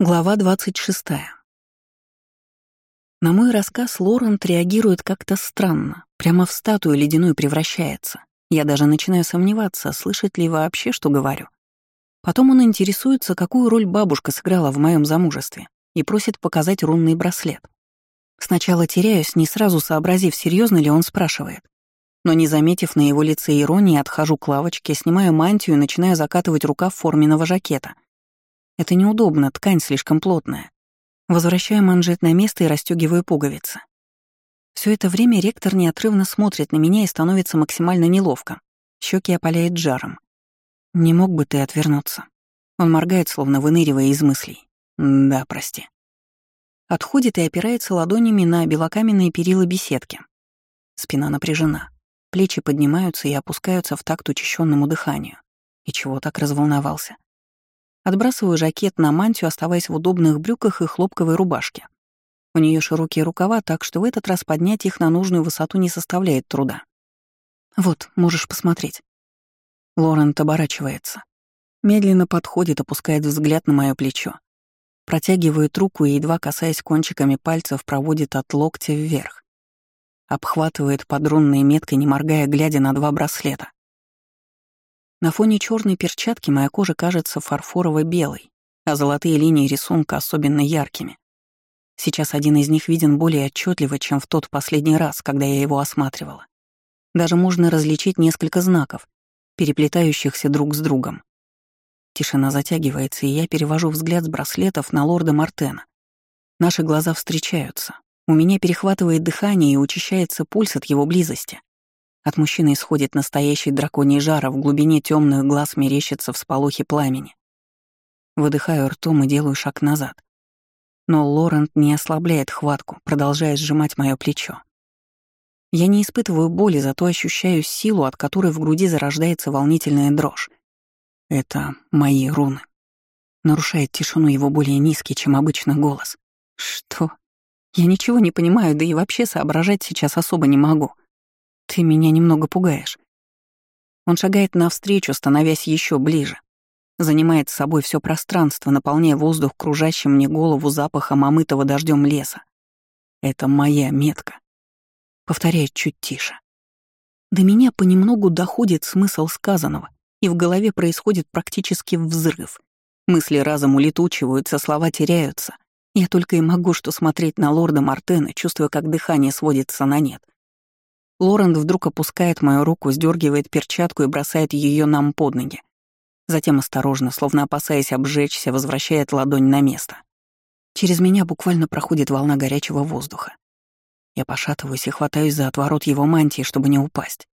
Глава 26. На мой рассказ Лорент реагирует как-то странно, прямо в статую ледяную превращается. Я даже начинаю сомневаться, слышит ли вообще, что говорю. Потом он интересуется, какую роль бабушка сыграла в моем замужестве, и просит показать рунный браслет. Сначала теряюсь, не сразу сообразив, серьезно ли он спрашивает. Но не заметив на его лице иронии, отхожу к лавочке, снимаю мантию и начинаю закатывать рукав форменного жакета — это неудобно, ткань слишком плотная. Возвращаю манжет на место и расстегиваю пуговицы. Все это время ректор неотрывно смотрит на меня и становится максимально неловко. Щеки опаляет жаром. «Не мог бы ты отвернуться?» Он моргает, словно выныривая из мыслей. «Да, прости». Отходит и опирается ладонями на белокаменные перила беседки. Спина напряжена. Плечи поднимаются и опускаются в такт учащенному дыханию. И чего так разволновался? Отбрасываю жакет на мантию, оставаясь в удобных брюках и хлопковой рубашке. У нее широкие рукава, так что в этот раз поднять их на нужную высоту не составляет труда. Вот, можешь посмотреть. Лорент оборачивается. Медленно подходит, опускает взгляд на мое плечо. Протягивает руку и, едва касаясь кончиками пальцев, проводит от локтя вверх. Обхватывает подрунной меткой, не моргая, глядя на два браслета. На фоне черной перчатки моя кожа кажется фарфорово-белой, а золотые линии рисунка особенно яркими. Сейчас один из них виден более отчетливо, чем в тот последний раз, когда я его осматривала. Даже можно различить несколько знаков, переплетающихся друг с другом. Тишина затягивается, и я перевожу взгляд с браслетов на лорда Мартена. Наши глаза встречаются. У меня перехватывает дыхание и учащается пульс от его близости. От мужчины исходит настоящий драконий жар, а в глубине темных глаз мерещится всполохи пламени. Выдыхаю ртом и делаю шаг назад. Но Лорент не ослабляет хватку, продолжая сжимать мое плечо. Я не испытываю боли, зато ощущаю силу, от которой в груди зарождается волнительная дрожь. Это мои руны. Нарушает тишину его более низкий, чем обычно голос. Что? Я ничего не понимаю, да и вообще соображать сейчас особо не могу. Ты меня немного пугаешь. Он шагает навстречу, становясь еще ближе. Занимает с собой все пространство, наполняя воздух кружащим мне голову запахом омытого дождем леса. Это моя метка. Повторяет чуть тише. До меня понемногу доходит смысл сказанного, и в голове происходит практически взрыв. Мысли разом улетучиваются, слова теряются. Я только и могу что смотреть на лорда Мартена, чувствуя, как дыхание сводится на нет. Лорент вдруг опускает мою руку, сдергивает перчатку и бросает ее нам под ноги. Затем осторожно, словно опасаясь обжечься, возвращает ладонь на место. Через меня буквально проходит волна горячего воздуха. Я пошатываюсь и хватаюсь за отворот его мантии, чтобы не упасть.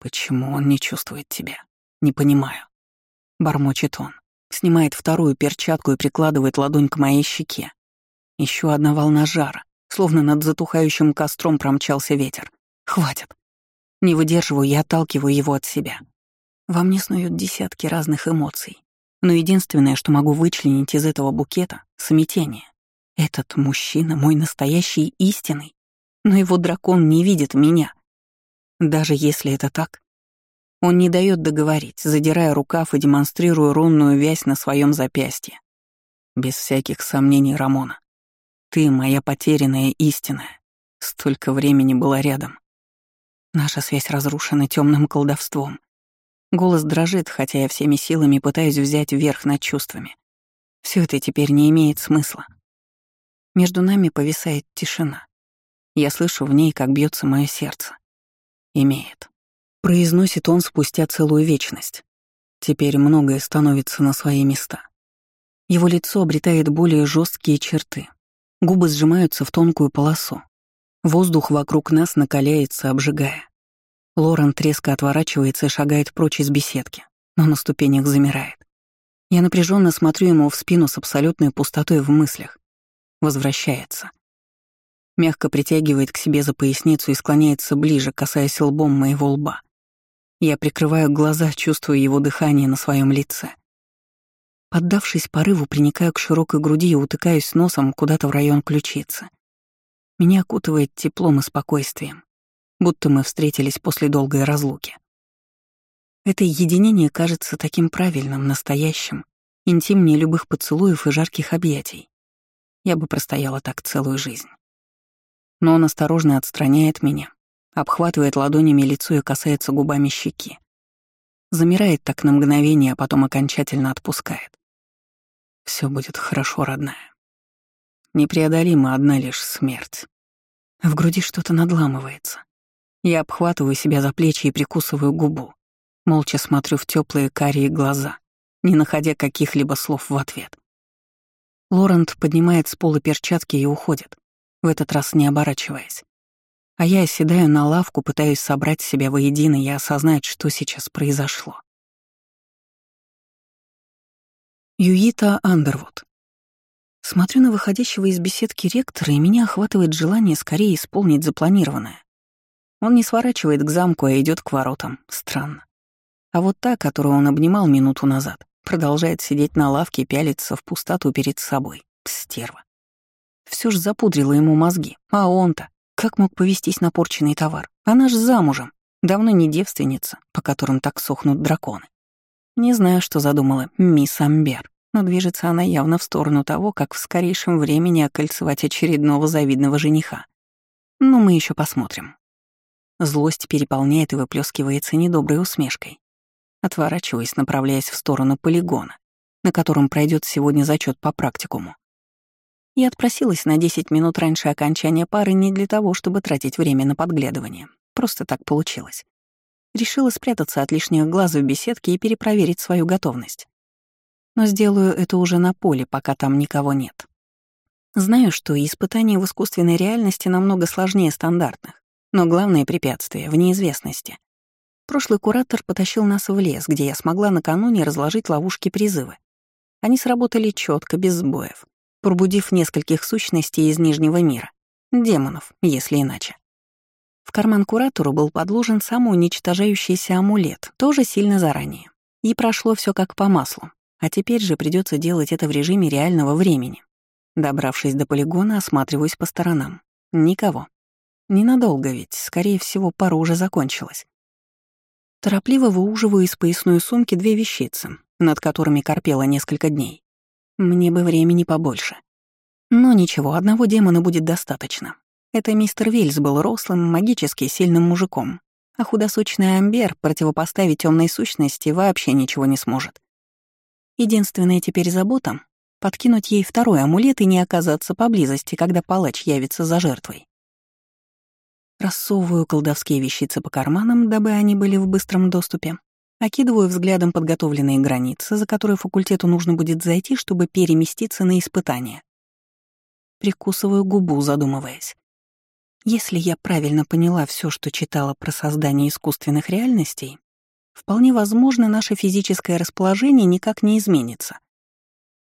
Почему он не чувствует тебя? Не понимаю. Бормочет он. Снимает вторую перчатку и прикладывает ладонь к моей щеке. Еще одна волна жара, словно над затухающим костром промчался ветер. Хватит. Не выдерживаю и отталкиваю его от себя. Во мне снуют десятки разных эмоций. Но единственное, что могу вычленить из этого букета — смятение. Этот мужчина — мой настоящий истинный. Но его дракон не видит меня. Даже если это так, он не дает договорить, задирая рукав и демонстрируя рунную вязь на своем запястье. Без всяких сомнений, Рамона. Ты моя потерянная истинная. Столько времени была рядом. Наша связь разрушена темным колдовством. Голос дрожит, хотя я всеми силами пытаюсь взять верх над чувствами. Все это теперь не имеет смысла. Между нами повисает тишина. Я слышу в ней, как бьется мое сердце. Имеет. Произносит он спустя целую вечность. Теперь многое становится на свои места. Его лицо обретает более жесткие черты. Губы сжимаются в тонкую полосу. Воздух вокруг нас накаляется, обжигая. Лорен резко отворачивается и шагает прочь из беседки, но на ступенях замирает. Я напряженно смотрю ему в спину с абсолютной пустотой в мыслях. Возвращается. Мягко притягивает к себе за поясницу и склоняется ближе, касаясь лбом моего лба. Я прикрываю глаза, чувствуя его дыхание на своем лице. Поддавшись порыву, приникаю к широкой груди и утыкаюсь носом куда-то в район ключицы. Меня окутывает теплом и спокойствием, будто мы встретились после долгой разлуки. Это единение кажется таким правильным, настоящим интимнее любых поцелуев и жарких объятий. Я бы простояла так целую жизнь. Но он осторожно отстраняет меня, обхватывает ладонями лицо и касается губами щеки. Замирает так на мгновение, а потом окончательно отпускает. Все будет хорошо, родная. Непреодолима одна лишь смерть. В груди что-то надламывается. Я обхватываю себя за плечи и прикусываю губу. Молча смотрю в теплые карие глаза, не находя каких-либо слов в ответ. Лорент поднимает с пола перчатки и уходит, в этот раз не оборачиваясь. А я оседаю на лавку, пытаюсь собрать себя воедино и осознать, что сейчас произошло. Юита Андервуд. Смотрю на выходящего из беседки ректора, и меня охватывает желание скорее исполнить запланированное. Он не сворачивает к замку, а идет к воротам. Странно. А вот та, которую он обнимал минуту назад, продолжает сидеть на лавке и пялиться в пустоту перед собой. Стерва. Все ж запудрила ему мозги. А он-то, как мог повестись на порченный товар? Она ж замужем. Давно не девственница, по которым так сохнут драконы. Не знаю, что задумала мисс Амбер, но движется она явно в сторону того, как в скорейшем времени окольцевать очередного завидного жениха. Но мы еще посмотрим. Злость переполняет и выплескивается недоброй усмешкой. Отворачиваясь, направляясь в сторону полигона, на котором пройдет сегодня зачет по практикуму. Я отпросилась на 10 минут раньше окончания пары не для того, чтобы тратить время на подглядывание. Просто так получилось. Решила спрятаться от лишних глаз в беседке и перепроверить свою готовность. Но сделаю это уже на поле, пока там никого нет. Знаю, что испытания в искусственной реальности намного сложнее стандартных, но главное препятствие — в неизвестности. Прошлый куратор потащил нас в лес, где я смогла накануне разложить ловушки призыва. Они сработали четко, без сбоев, пробудив нескольких сущностей из Нижнего мира. Демонов, если иначе. В карман куратору был подложен самоуничтожающийся амулет, тоже сильно заранее. И прошло все как по маслу. А теперь же придется делать это в режиме реального времени. Добравшись до полигона, осматриваюсь по сторонам. Никого. Ненадолго ведь, скорее всего, пара уже закончилась. Торопливо выуживаю из поясной сумки две вещицы, над которыми корпела несколько дней. Мне бы времени побольше. Но ничего, одного демона будет достаточно. Это мистер Вильс был рослым, магически сильным мужиком, а худосочный Амбер противопоставить темной сущности вообще ничего не сможет. Единственная теперь забота — подкинуть ей второй амулет и не оказаться поблизости, когда палач явится за жертвой. Рассовываю колдовские вещицы по карманам, дабы они были в быстром доступе. Окидываю взглядом подготовленные границы, за которые факультету нужно будет зайти, чтобы переместиться на испытание. Прикусываю губу, задумываясь. Если я правильно поняла все, что читала про создание искусственных реальностей, вполне возможно, наше физическое расположение никак не изменится.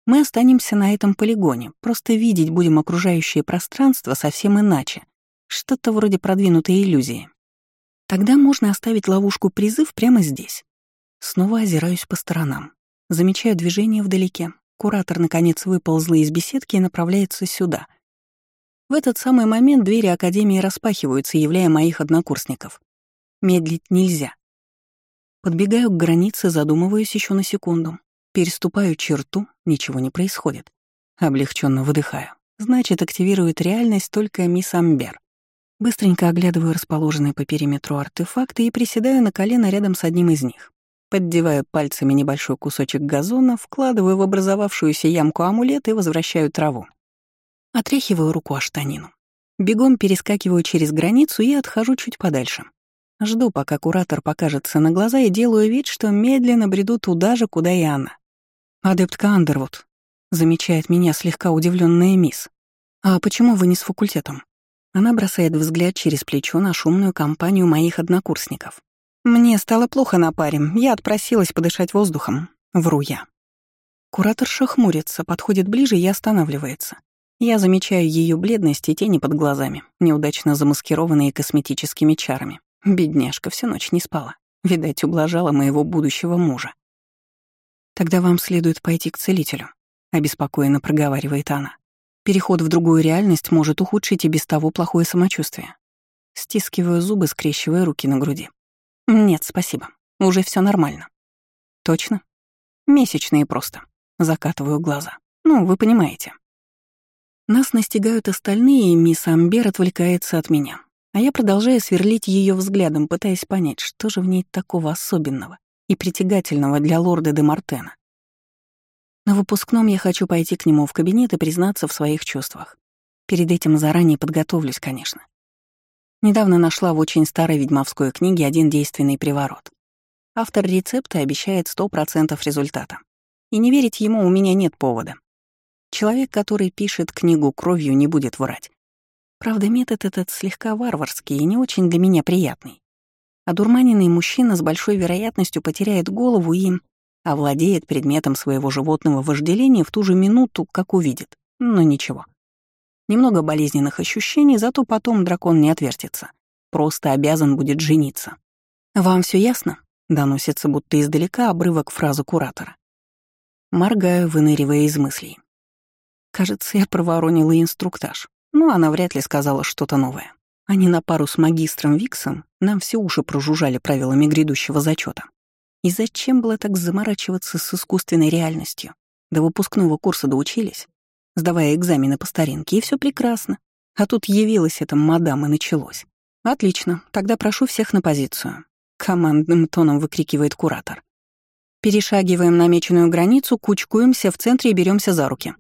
Мы останемся на этом полигоне, просто видеть будем окружающее пространство совсем иначе — что-то вроде продвинутой иллюзии. Тогда можно оставить ловушку призыв прямо здесь. Снова озираюсь по сторонам. Замечаю движение вдалеке. Куратор, наконец, выползла из беседки и направляется сюда. В этот самый момент двери Академии распахиваются, являя моих однокурсников. Медлить нельзя. Подбегаю к границе, задумываюсь еще на секунду. Переступаю черту, ничего не происходит. Облегченно выдыхаю. Значит, активирует реальность только мисс Амбер. Быстренько оглядываю расположенные по периметру артефакты и приседаю на колено рядом с одним из них. Поддеваю пальцами небольшой кусочек газона, вкладываю в образовавшуюся ямку амулет и возвращаю траву. Отряхиваю руку о штанину. Бегом перескакиваю через границу и отхожу чуть подальше. Жду, пока куратор покажется на глаза и делаю вид, что медленно бреду туда же, куда и она. «Адептка Андервуд», — замечает меня слегка удивленная мисс. «А почему вы не с факультетом?» Она бросает взгляд через плечо на шумную компанию моих однокурсников. «Мне стало плохо на паре, я отпросилась подышать воздухом. Вру я». Кураторша хмурится, подходит ближе и останавливается. Я замечаю ее бледность и тени под глазами, неудачно замаскированные косметическими чарами. Бедняжка всю ночь не спала. Видать, ублажала моего будущего мужа. «Тогда вам следует пойти к целителю», — обеспокоенно проговаривает она. Переход в другую реальность может ухудшить и без того плохое самочувствие. Стискиваю зубы, скрещивая руки на груди. Нет, спасибо. Уже все нормально. Точно? Месячные просто. Закатываю глаза. Ну, вы понимаете. Нас настигают остальные, и мисс Амбер отвлекается от меня. А я продолжаю сверлить ее взглядом, пытаясь понять, что же в ней такого особенного и притягательного для лорда де Мартена. На выпускном я хочу пойти к нему в кабинет и признаться в своих чувствах. Перед этим заранее подготовлюсь, конечно. Недавно нашла в очень старой ведьмовской книге один действенный приворот. Автор рецепта обещает 100% результата. И не верить ему у меня нет повода. Человек, который пишет книгу кровью, не будет врать. Правда, метод этот слегка варварский и не очень для меня приятный. Одурманенный мужчина с большой вероятностью потеряет голову и овладеет предметом своего животного вожделения в ту же минуту, как увидит. Но ничего. Немного болезненных ощущений, зато потом дракон не отвертится. Просто обязан будет жениться. «Вам все ясно?» — доносится будто издалека обрывок фразы куратора. Моргаю, выныривая из мыслей. Кажется, я проворонила инструктаж, но она вряд ли сказала что-то новое. Они на пару с магистром Виксом нам все уши прожужжали правилами грядущего зачета. И зачем было так заморачиваться с искусственной реальностью? До выпускного курса доучились, сдавая экзамены по старинке, и все прекрасно. А тут явилась эта мадам и началось. Отлично, тогда прошу всех на позицию. Командным тоном выкрикивает куратор. Перешагиваем намеченную границу, кучкуемся в центре и беремся за руки.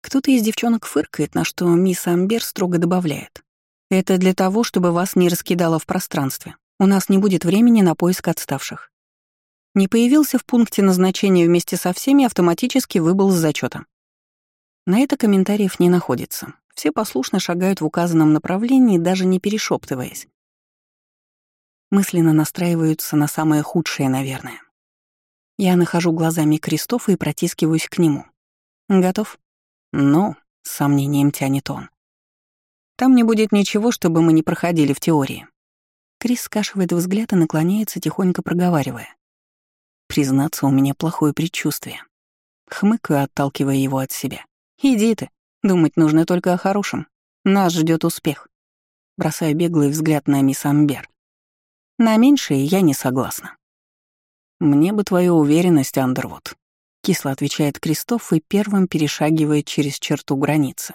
Кто-то из девчонок фыркает, на что мисс Амбер строго добавляет. Это для того, чтобы вас не раскидало в пространстве. У нас не будет времени на поиск отставших. Не появился в пункте назначения вместе со всеми, автоматически выбыл с зачета. На это комментариев не находится. Все послушно шагают в указанном направлении, даже не перешептываясь. Мысленно настраиваются на самое худшее, наверное. Я нахожу глазами Кристофа и протискиваюсь к нему. Готов? Ну, с сомнением тянет он. Там не будет ничего, чтобы мы не проходили в теории. Крис скашивает взгляд и наклоняется, тихонько проговаривая. Признаться, у меня плохое предчувствие. Хмыкаю, отталкивая его от себя. «Иди ты. Думать нужно только о хорошем. Нас ждет успех». Бросаю беглый взгляд на мисс Амбер. На меньшее я не согласна. «Мне бы твою уверенность, Андервуд», — кисло отвечает Кристоф и первым перешагивает через черту границы.